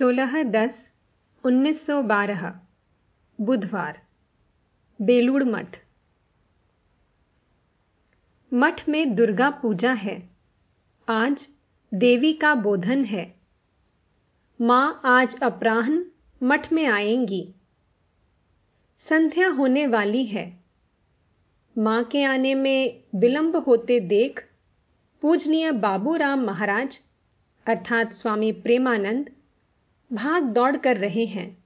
सोलह दस उन्नीस सौ बारह, बुधवार, बेलूड़ मठ। मठ में दुर्गा पूजा है। आज देवी का बोधन है। माँ आज अपराह्न मठ में आएँगी। संध्या होने वाली है। माँ के आने में विलंब होते देख पूजनीय बाबूराम महाराज, अर्थात स्वामी प्रेमानंद भाग दौड़ कर रहे हैं।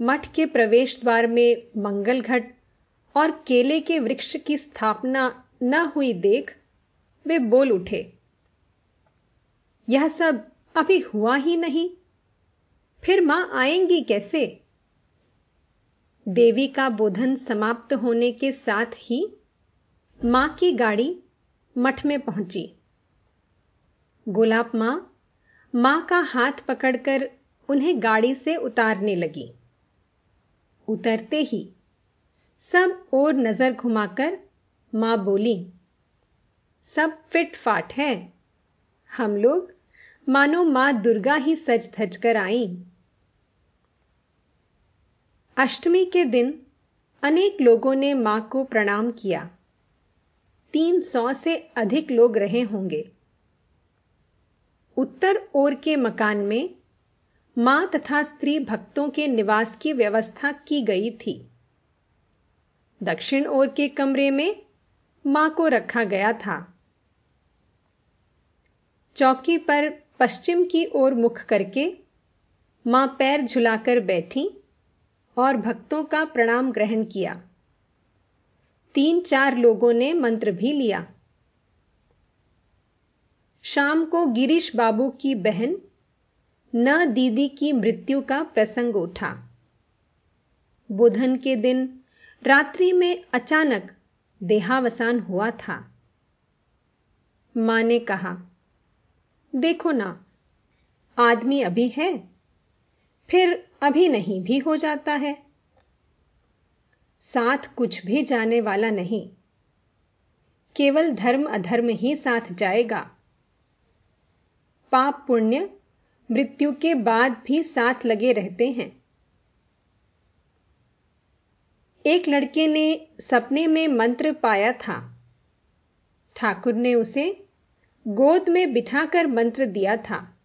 मठ के प्रवेश द्वार में मंगल घट और केले के वृक्ष की स्थापना न हुई देख वे बोल उठे, यह सब अभी हुआ ही नहीं। फिर माँ आएँगी कैसे? देवी का बोधन समाप्त होने के साथ ही माँ की गाड़ी मठ में पहुँची। गुलाब माँ माँ का हाथ पकड़कर उन्हें गाड़ी से उतारने लगी। उतरते ही सब और नज़र घुमाकर माँ बोली, सब फिट फाट है। हम लोग, मानो माँ दुर्गा ही सज धज कर आई। अष्टमी के दिन अनेक लोगों ने माँ को प्रणाम किया। तीन सौ से अधिक लोग रहे होंगे। उत्तर ओर के मकान में माँ तथा स्त्री भक्तों के निवास की व्यवस्था की गई थी। दक्षिण ओर के कमरे में माँ को रखा गया था। चौकी पर पश्चिम की ओर मुख करके माँ पैर झुलाकर बैठी और भक्तों का प्रणाम ग्रहण किया। तीन चार लोगों ने मंत्र भी लिया। शाम को गिरीश बाबू की बहन, न दीदी की मृत्यु का प्रसंग उठा। बुधन के दिन, रात्रि में अचानक देहावसान हुआ था। माँ ने कहा, देखो ना, आदमी अभी है, फिर अभी नहीं भी हो जाता है। साथ कुछ भी जाने वाला नहीं, केवल धर्म अधर्म ही साथ जाएगा। पाप पुण्य मृत्यु के बाद भी साथ लगे रहते हैं। एक लड़के ने सपने में मंत्र पाया था। ठाकुर ने उसे गोद में बिठाकर मंत्र दिया था।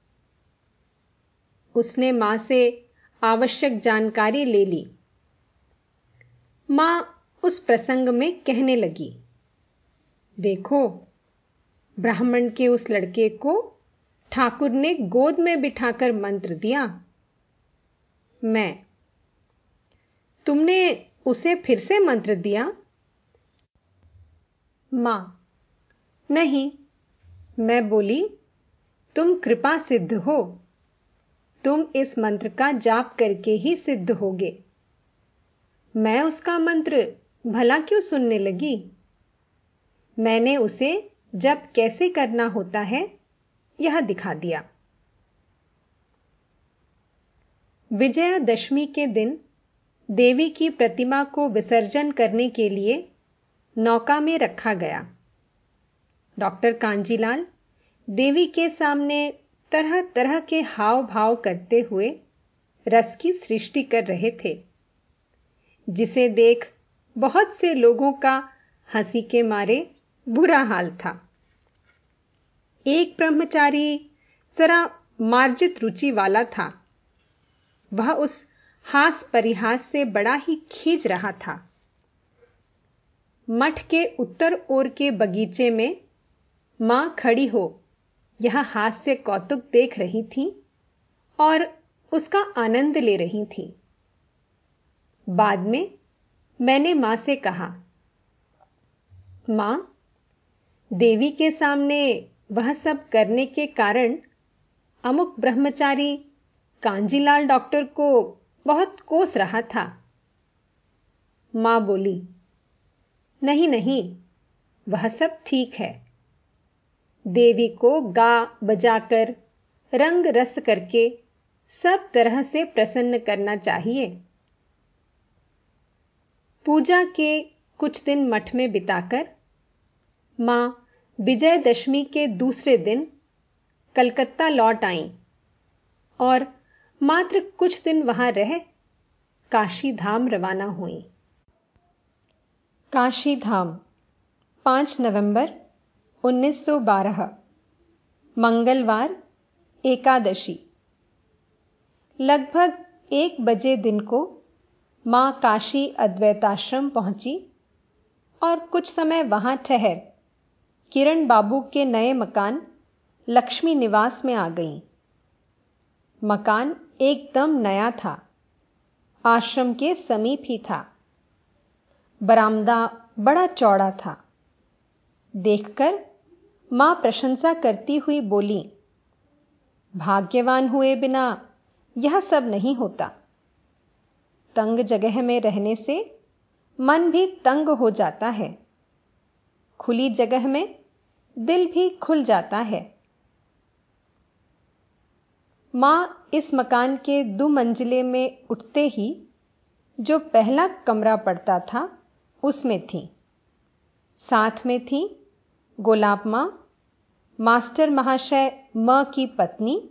उसने माँ से आवश्यक जानकारी ले ली। माँ उस प्रसंग में कहने लगी, देखो, ब्राह्मण के उस लड़के को ठाकुर ने गोद में बिठाकर मंत्र दिया, मैं, तुमने उसे फिर से मंत्र दिया? माँ, नहीं, मैं बोली, तुम कृपा सिद्ध हो, तुम इस मंत्र का जाप करके ही सिद्ध होगे। मैं उसका मंत्र भला क्यों सुनने लगी? मैंने उसे जब कैसे करना होता है? यह दिखा दिया। विजयादशमी के दिन देवी की प्रतिमा को विसर्जन करने के लिए नौका में रखा गया। डॉक्टर कांजीलाल देवी के सामने तरह तरह के हाव भाव करते हुए रस की सृष्टि कर रहे थे, जिसे देख बहुत से लोगों का हँसी के मारे बुरा हाल था। एक ब्रह्मचारी जरा मार्जित रुचि वाला था। वह उस हास परिहास से बड़ा ही खींच रहा था। मठ के उत्तर ओर के बगीचे में माँ खड़ी हो यह हास्य कौतुक देख रही थी और उसका आनंद ले रही थी। बाद में मैंने माँ से कहा, माँ, देवी के सामने वह सब करने के कारण अमुक ब्रह्मचारी कांजीलाल डॉक्टर को बहुत कोस रहा था। माँ बोली, नहीं नहीं, वह सब ठीक है। देवी को गा बजाकर, रंग रस करके सब तरह से प्रसन्न करना चाहिए। पूजा के कुछ दिन मठ में बिताकर, माँ विजयदशमी के दूसरे दिन कलकत्ता लौट आईं और मात्र कुछ दिन वहाँ रह काशी धाम रवाना हुई। काशी धाम 5 नवंबर 1912 मंगलवार, एकादशी। लगभग एक बजे दिन को माँ काशी अद्वैताश्रम पहुँची और कुछ समय वहाँ ठहर किरण बाबू के नए मकान लक्ष्मी निवास में आ गई। मकान एकदम नया था। आश्रम के समीप ही था। बरामदा बड़ा चौड़ा था। देखकर माँ प्रशंसा करती हुई बोली, भाग्यवान हुए बिना यह सब नहीं होता। तंग जगह में रहने से मन भी तंग हो जाता है। खुली जगह में दिल भी खुल जाता है। माँ इस मकान के दो मंजिले में उठते ही जो पहला कमरा पड़ता था, उसमें थी। साथ में थी गोलाब माँ, मास्टर महाशय म की पत्नी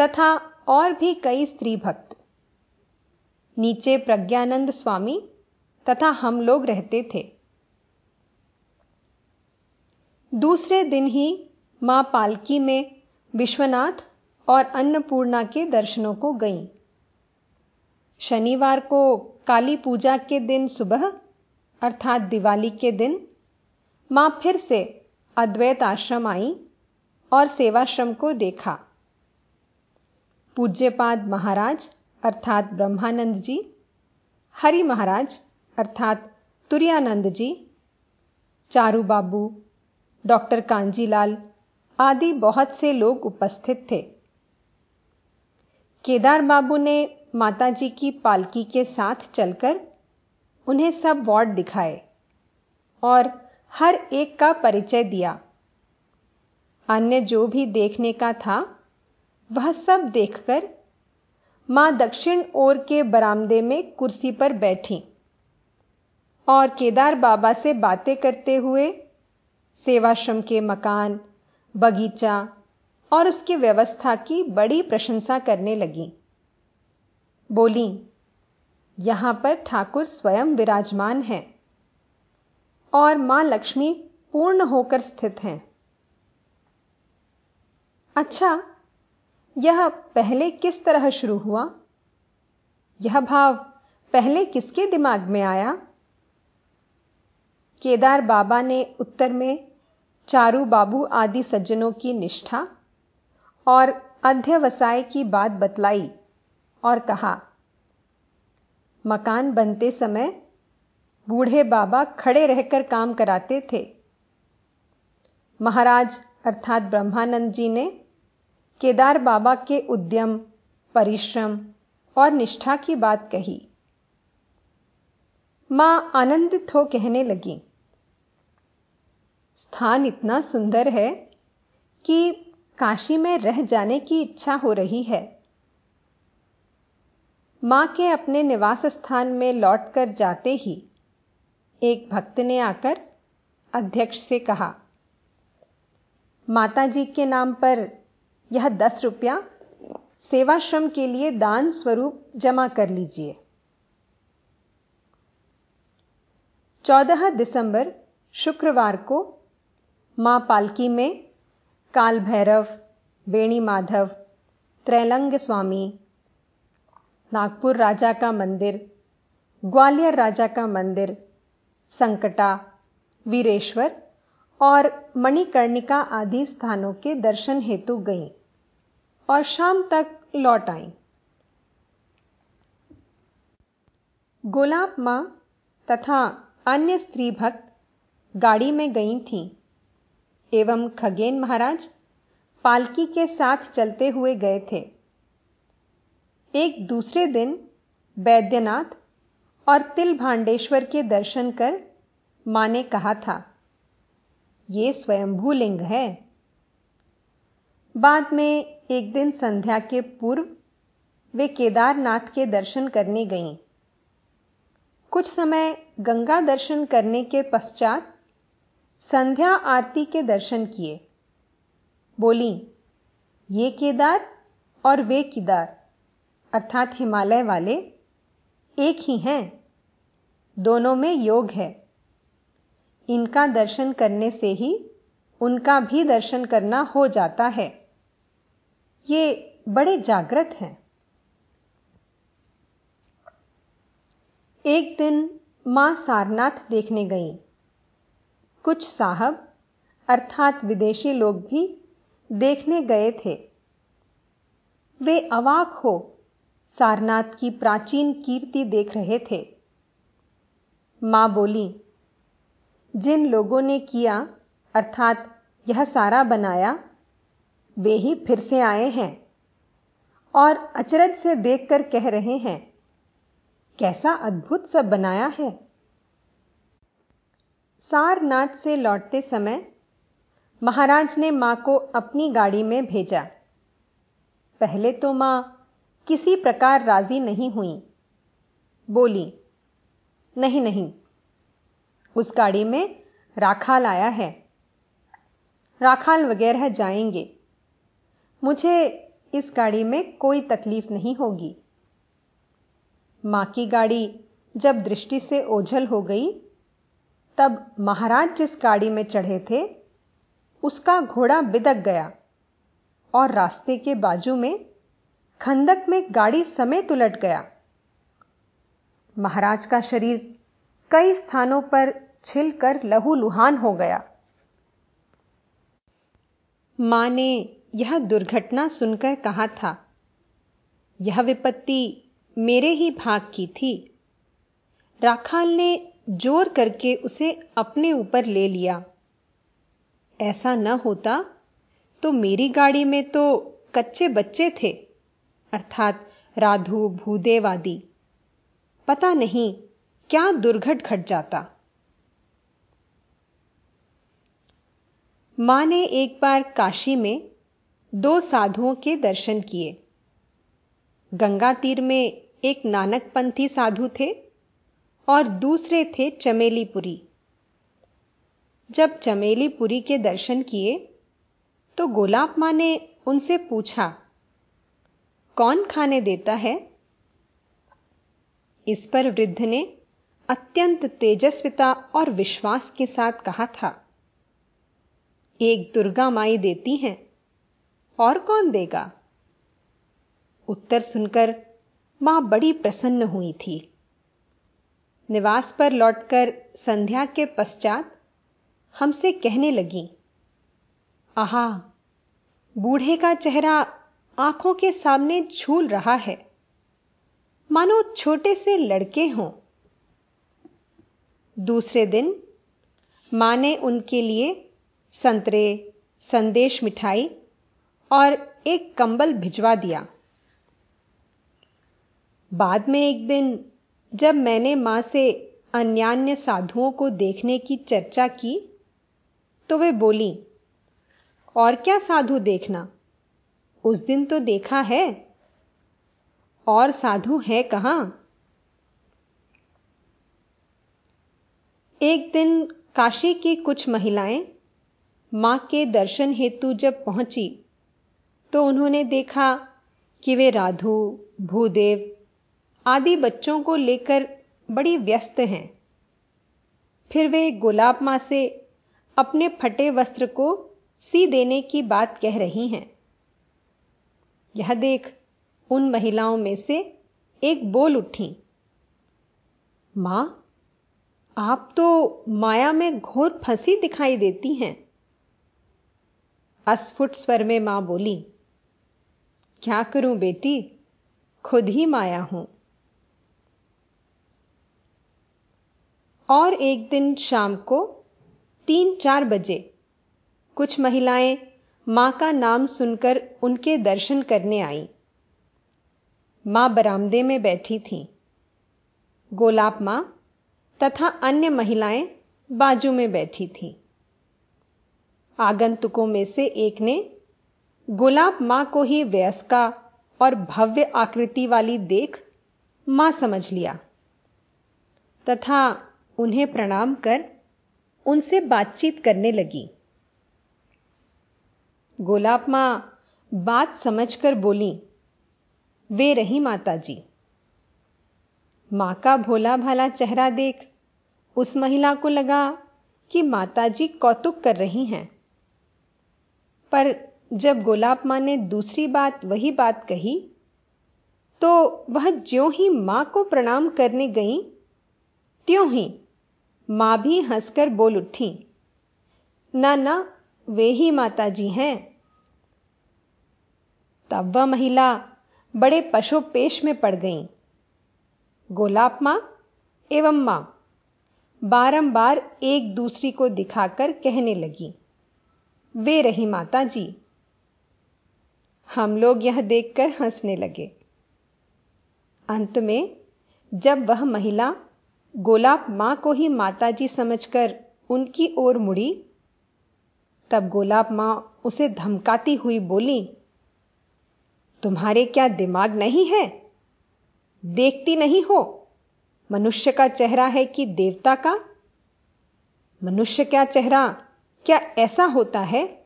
तथा और भी कई स्त्री भक्त। नीचे प्रज्ञानंद स्वामी तथा हम लोग रहते थे। दूसरे दिन ही माँ पालकी में विश्वनाथ और अन्नपूर्णा के दर्शनों को गई। शनिवार को काली पूजा के दिन सुबह, अर्थात दिवाली के दिन, माँ फिर से अद्वैत आश्रम आई और सेवाश्रम को देखा। पूज्यपाद महाराज, अर्थात ब्रह्मानंद जी, हरि महाराज, अर्थात तुरानंद जी चारू बाबू डॉक्टर कांजीलाल आदि बहुत से लोग उपस्थित थे। केदार बाबू ने माताजी की पालकी के साथ चलकर उन्हें सब वार्ड दिखाए और हर एक का परिचय दिया। अन्य जो भी देखने का था, वह सब देखकर माँ दक्षिण ओर के बरामदे में कुर्सी पर बैठी और केदार बाबा से बातें करते हुए सेवाश्रम के मकान, बगीचा और उसकी व्यवस्था की बड़ी प्रशंसा करने लगी। बोली, यहाँ पर ठाकुर स्वयं विराजमान हैं और माँ लक्ष्मी पूर्ण होकर स्थित हैं। अच्छा यह पहले किस तरह शुरू हुआ? यह भाव पहले किसके दिमाग में आया? केदार बाबा ने उत्तर में चारू बाबू आदि सज्जनों की निष्ठा और अध्यवसाय की बात बतलाई और कहा, मकान बनते समय बूढ़े बाबा खड़े रहकर काम कराते थे। महाराज अर्थात ब्रह्मानंद जी ने केदार बाबा के उद्यम, परिश्रम और निष्ठा की बात कही। माँ आनंदित हो कहने लगी। स्थान इतना सुंदर है कि काशी में रह जाने की इच्छा हो रही है। माँ के अपने निवास स्थान में लौटकर जाते ही एक भक्त ने आकर अध्यक्ष से कहा माता जी के नाम पर यह दस रुपया सेवाश्रम के लिए दान स्वरूप जमा कर लीजिए। चौदह दिसंबर शुक्रवार को माँ पालकी में, काल भैरव बेणी माधव, त्रैलंग स्वामी, नागपुर राजा का मंदिर, ग्वालियर राजा का मंदिर, संकटा, वीरेश्वर और मणिकर्णिका आदि स्थानों के दर्शन हेतु गई और शाम तक लौट आई। गोलाब माँ तथा अन्य स्त्री भक्त गाड़ी में गई थीं। एवं खगेन महाराज पालकी के साथ चलते हुए गए थे। एक दूसरे दिन बैद्यनाथ और तिल भांडेश्वर के दर्शन कर माँ ने कहा था यह स्वयंभू लिंग है। बाद में एक दिन संध्या के पूर्व वे केदारनाथ के दर्शन करने गईं। कुछ समय गंगा दर्शन करने के पश्चात संध्या आरती के दर्शन किए। बोली, ये केदार और वे किदार, अर्थात हिमालय वाले, एक ही हैं। दोनों में योग है। इनका दर्शन करने से ही उनका भी दर्शन करना हो जाता है। ये बड़े जागृत हैं। एक दिन माँ सारनाथ देखने गई। कुछ साहब, अर्थात विदेशी लोग भी, देखने गए थे। वे अवाक हो सारनाथ की प्राचीन कीर्ति देख रहे थे। माँ बोली, जिन लोगों ने किया, अर्थात यह सारा बनाया, वे ही फिर से आए हैं और अचरज से देखकर कह रहे हैं, कैसा अद्भुत सब बनाया है। सारनाथ से लौटते समय महाराज ने माँ को अपनी गाड़ी में भेजा। पहले तो माँ किसी प्रकार राज़ी नहीं हुई। बोली, नहीं नहीं, उस गाड़ी में राखाल आया है। राखाल वगैरह जाएँगे। मुझे इस गाड़ी में कोई तकलीफ़ नहीं होगी। माँ की गाड़ी जब दृष्टि से ओझल हो गई तब महाराज जिस गाड़ी में चढ़े थे, उसका घोड़ा बिदक गया और रास्ते के बाजू में खंदक में गाड़ी समेत उलट गया। महाराज का शरीर कई स्थानों पर छिलकर लहूलुहान हो गया। माँ ने यह दुर्घटना सुनकर कहा था, यह विपत्ति मेरे ही भाग की थी। राखाल ने ज़ोर करके उसे अपने ऊपर ले लिया। ऐसा न होता तो मेरी गाड़ी में तो कच्चे बच्चे थे, अर्थात राधु, भूदेव आदि। पता नहीं क्या दुर्घट घट जाता। माँ ने एक बार काशी में दो साधुओं के दर्शन किए। गंगा तीर में एक नानकपंथी साधु थे और दूसरे थे चमेलीपुरी। जब चमेलीपुरी के दर्शन किए तो गोलाब माँ ने उनसे पूछा, कौन खाने देता है? इस पर वृद्ध ने अत्यंत तेजस्विता और विश्वास के साथ कहा था, एक दुर्गा माई देती हैं, और कौन देगा? उत्तर सुनकर माँ बड़ी प्रसन्न हुई थी। निवास पर लौटकर संध्या के पश्चात हमसे कहने लगी, आहा, बूढ़े का चेहरा आँखों के सामने झूल रहा है। मानो छोटे से लड़के हों। दूसरे दिन माँ ने उनके लिए संतरे, संदेश मिठाई और एक कंबल भिजवा दिया। बाद में एक दिन जब मैंने माँ से अन्यान्य साधुओं को देखने की चर्चा की तो वे बोली, और क्या साधु देखना? उस दिन तो देखा है। और साधु है कहाँ? एक दिन काशी की कुछ महिलाएँ माँ के दर्शन हेतु जब पहुँची तो उन्होंने देखा कि वे राधु, भूदेव आदि बच्चों को लेकर बड़ी व्यस्त हैं। फिर वे गुलाब माँ से अपने फटे वस्त्र को सी देने की बात कह रही हैं। यह देख उन महिलाओं में से एक बोल उठी, माँ, आप तो माया में घोर फंसी दिखाई देती हैं। अस्फुट स्वर में माँ बोली, क्या करूँ बेटी? खुद ही माया हूँ। और एक दिन शाम को तीन चार बजे कुछ महिलाएँ माँ का नाम सुनकर उनके दर्शन करने आई। माँ बरामदे में बैठी थीं। गोलाप माँ तथा अन्य महिलाएँ बाजू में बैठी थीं। आगंतुकों में से एक ने गोलाब माँ को ही वयस्का और भव्य आकृति वाली देख माँ समझ लिया तथा उन्हें प्रणाम कर उनसे बातचीत करने लगी। गोलाब माँ बात समझकर बोली, वे रही माता जी माँ का भोला भाला चेहरा देख उस महिला को लगा कि माताजी कौतुक कर रही हैं। पर जब गोलाब माँ ने दूसरी बात वही बात कही तो वह ज्यों ही माँ को प्रणाम करने गई, त्यों ही माँ भी हंसकर बोल उठी ना ना वे ही माता जी हैं। तब वह महिला बड़े पशुपेश में पड़ गई। गोलाब माँ एवं माँ। बारंबार एक दूसरी को दिखाकर कहने लगी, वे रही माता जी हम लोग यह देखकर हंसने लगे। अंत में जब वह महिला गोलाब माँ को ही माताजी समझकर उनकी ओर मुड़ी। तब गोलाब माँ उसे धमकाती हुई बोली, तुम्हारे क्या दिमाग नहीं है? देखती नहीं हो? मनुष्य का चेहरा है कि देवता का? मनुष्य क्या चेहरा, क्या ऐसा होता है?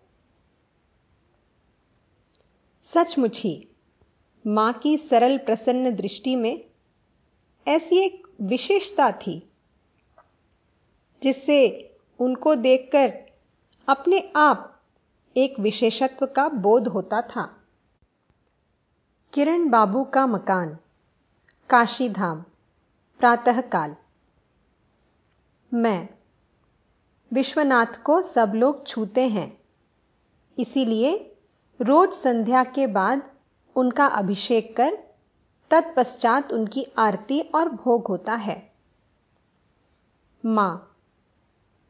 सचमुच ही माँ की सरल प्रसन्न दृष्टि में ऐसी एक विशेषता थी, जिससे उनको देखकर अपने आप एक विशेषत्व का बोध होता था। किरण बाबू का मकान काशी धाम प्रातःकाल। मैं, विश्वनाथ को सब लोग छूते हैं, इसीलिए रोज संध्या के बाद उनका अभिषेक कर तत्पश्चात उनकी आरती और भोग होता है। माँ,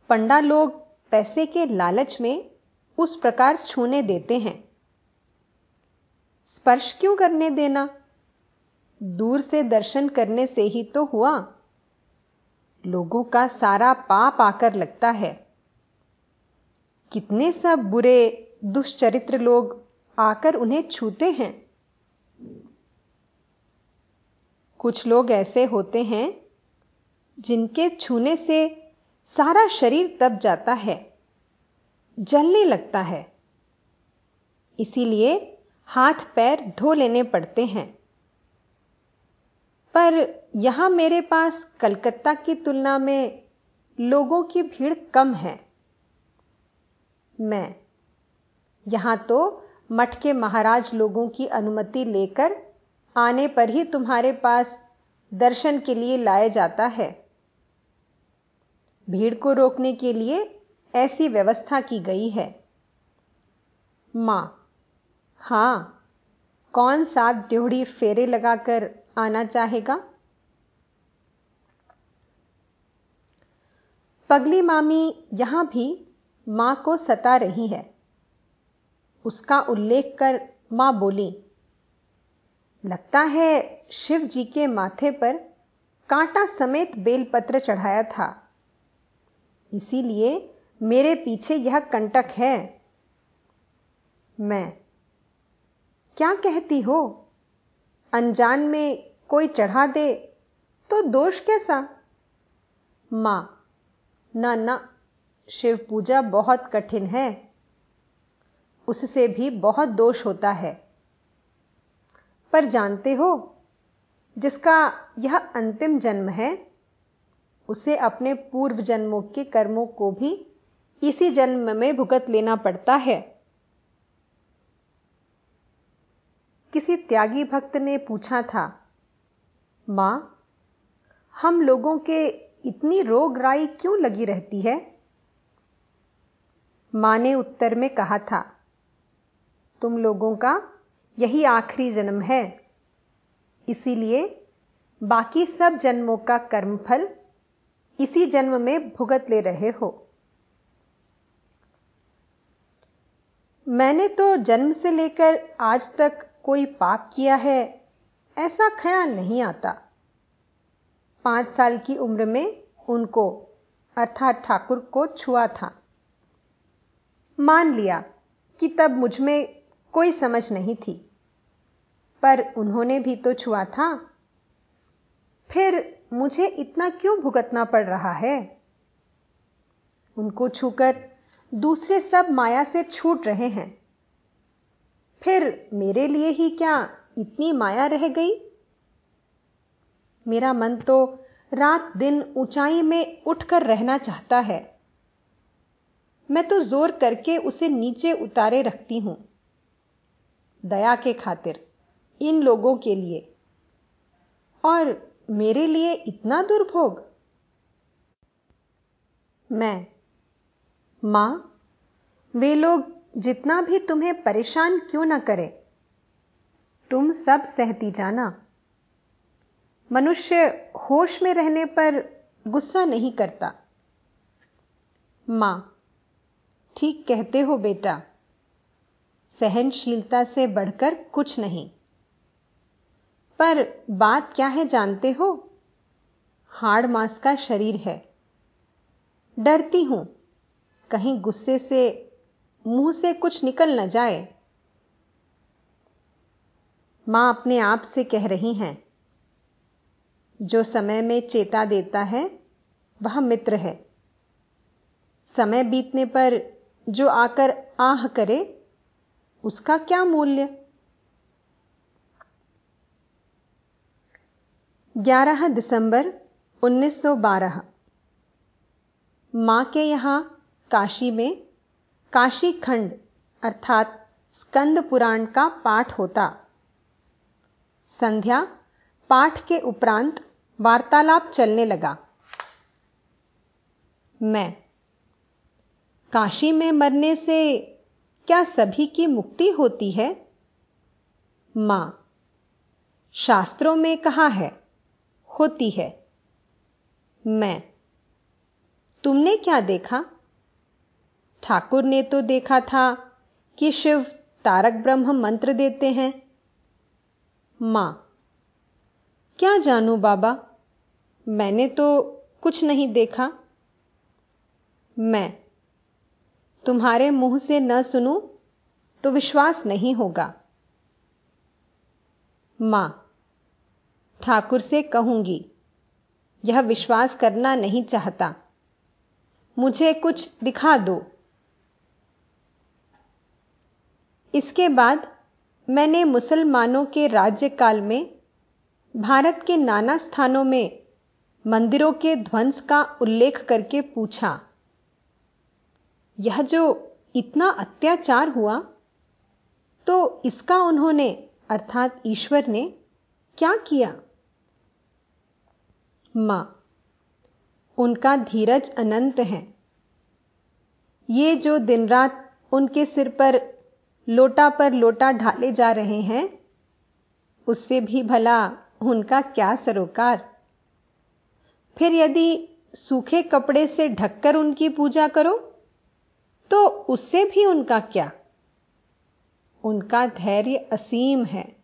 पंडा लोग पैसे के लालच में उस प्रकार छूने देते हैं। स्पर्श क्यों करने देना? दूर से दर्शन करने से ही तो हुआ। लोगों का सारा पाप आकर लगता है। कितने सब बुरे, दुष्चरित्र लोग आकर उन्हें छूते हैं। कुछ लोग ऐसे होते हैं जिनके छूने से सारा शरीर तप जाता है, जलने लगता है। इसीलिए हाथ पैर धो लेने पड़ते हैं। पर यहाँ मेरे पास कलकत्ता की तुलना में लोगों की भीड़ कम है। मैं यहाँ तो मठ के महाराज लोगों की अनुमति लेकर आने पर ही तुम्हारे पास दर्शन के लिए लाया जाता है। भीड़ को रोकने के लिए ऐसी व्यवस्था की गई है। माँ, हाँ, कौन सात ड्योढ़ी फेरे लगाकर आना चाहेगा? पगली मामी यहाँ भी माँ को सता रही है। उसका उल्लेख कर माँ बोली लगता है शिव जी के माथे पर कांटा समेत बेलपत्र चढ़ाया था। इसीलिए मेरे पीछे यह कंटक है। मैं, क्या कहती हो? अनजान में कोई चढ़ा दे तो दोष कैसा? माँ, ना ना, शिव पूजा बहुत कठिन है। उससे भी बहुत दोष होता है। पर जानते हो, जिसका यह अंतिम जन्म है, उसे अपने पूर्व जन्मों के कर्मों को भी इसी जन्म में भुगत लेना पड़ता है। किसी त्यागी भक्त ने पूछा था, माँ, हम लोगों के इतनी रोग राई क्यों लगी रहती है? माँ ने उत्तर में कहा था, तुम लोगों का यही आखिरी जन्म है। इसीलिए बाकी सब जन्मों का कर्मफल इसी जन्म में भुगत ले रहे हो। मैंने तो जन्म से लेकर आज तक कोई पाप किया है, ऐसा ख्याल नहीं आता। पाँच साल की उम्र में उनको, अर्थात ठाकुर को छुआ था। मान लिया कि तब मुझमें कोई समझ नहीं थी। पर उन्होंने भी तो छुआ था। फिर मुझे इतना क्यों भुगतना पड़ रहा है? उनको छूकर दूसरे सब माया से छूट रहे हैं। फिर मेरे लिए ही क्या इतनी माया रह गई? मेरा मन तो रात दिन ऊंचाई में उठकर रहना चाहता है। मैं तो ज़ोर करके उसे नीचे उतारे रखती हूँ। दया के खातिर। इन लोगों के लिए। और मेरे लिए इतना दुर्भोग। मैं, माँ, वे लोग जितना भी तुम्हें परेशान क्यों ना करें, तुम सब सहती जाना। मनुष्य होश में रहने पर गुस्सा नहीं करता। माँ, ठीक कहते हो बेटा, सहनशीलता से बढ़कर कुछ नहीं। पर बात क्या है जानते हो? हाड़ मांस का शरीर है। डरती हूँ। कहीं गुस्से से, मुँह से कुछ निकल न जाए। माँ अपने आप से कह रही हैं, जो समय में चेता देता है, वह मित्र है। समय बीतने पर जो आकर आह करे, उसका क्या मूल्य? 11 दिसंबर 1912 माँ के यहाँ काशी में काशी खंड अर्थात स्कंद पुराण का पाठ होता। संध्या पाठ के उपरांत वार्तालाप चलने लगा। मैं, काशी में मरने से क्या सभी की मुक्ति होती है? माँ, शास्त्रों में कहा है होती है। मैं। तुमने क्या देखा? ठाकुर ने तो देखा था कि शिव तारक ब्रह्म मंत्र देते हैं। माँ। क्या जानू बाबा? मैंने तो कुछ नहीं देखा। मैं। तुम्हारे मुँह से न सुनूं तो विश्वास नहीं होगा। माँ। ठाकुर से कहूँगी, यह विश्वास करना नहीं चाहता। मुझे कुछ दिखा दो। इसके बाद मैंने मुसलमानों के राज्यकाल में, भारत के नाना स्थानों में, मंदिरों के ध्वंस का उल्लेख करके पूछा। यह जो इतना अत्याचार हुआ तो इसका उन्होंने, अर्थात ईश्वर ने, क्या किया? माँ, उनका धीरज अनंत है। ये जो दिन रात उनके सिर पर, लोटा पर लोटा ढाले जा रहे हैं, उससे भी भला उनका क्या सरोकार। फिर यदि सूखे कपड़े से ढककर उनकी पूजा करो तो उससे भी उनका क्या। उनका धैर्य असीम है।